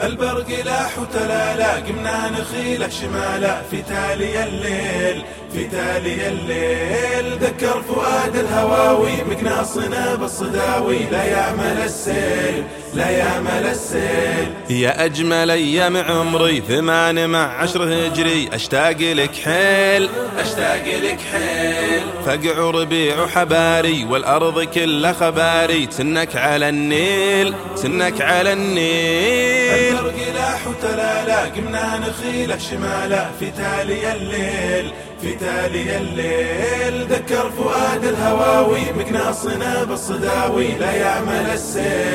البرق لاح وتلالا قمنا نخيله شمالا في تالي الليل في تالي الليل. ذكر فؤاد الهواوي مقناصنا بالصداوي لا يعمل السيل. لا يعمل السيل. يا أجمل أيام عمري ثمان مع عشر هجري. أشتاق لك حيل. أشتاق لك حيل. فقع ربيع وحباري والأرض كلها خباري. تنك على النيل. تنك على النيل. البرق لاح وتلالا قمنا نخيله شمالا في تالي الليل. في تالي الليل. ذكر فؤاد الهواوي. مقناصنا بالصداوي. لا يعمل السيل.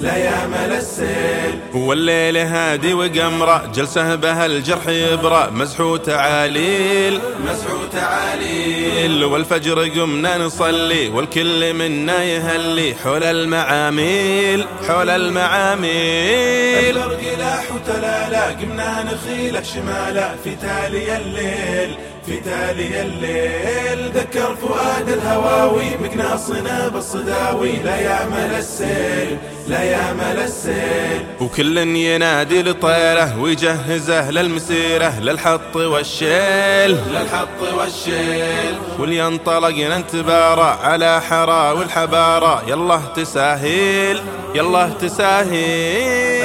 لا يعمل السيل. والليل هادي وقمرة جلسة به الجرح يبرى مزحو تعاليل مزحو تعاليل والفجر قمنا نصلي والكل منا يهلي. حول المعاميل حول المعاميل. لاح وتلالا قمنا نخيله شمالا في تالي الليل في تالي الليل. ذكر فؤاد الهواوي مقناصنا بالصداوي. لا يعمل السيل لا يعمل السيل. وكل ينادي لطيره ويجهزه للمسيره للحط والشيل. للحط والشيل. ولينطلق ننتبارى على حرا والحبارة يلا تساهيل يلا تساهيل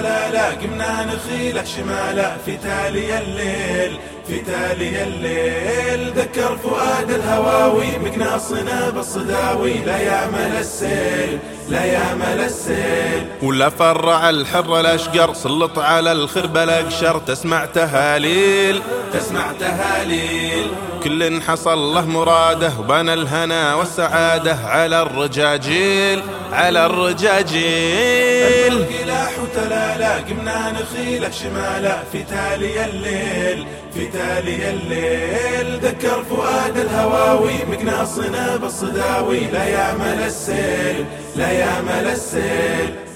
وتلالا قمنا نخيله شمالا في تالي الليل في تالي الليل. ذكر فؤاد الهواوي مقناصنا بالصداوي لا يعمل السيل لا يعمل السيل. ولا فرع الحر الاشقر سلط على الخرب الاقشر تسمع تهاليل تسمع تهاليل. كل حصل له مراده وبنى الهنا والسعادة على الرجاجيل على الرجاجيل. قمنا نخيله شمالا في تالي الليل في تالي الليل. ذكر فؤاد الهواوي مقناصنا بالصداوي لا يعمل السيل لا يعمل السيل.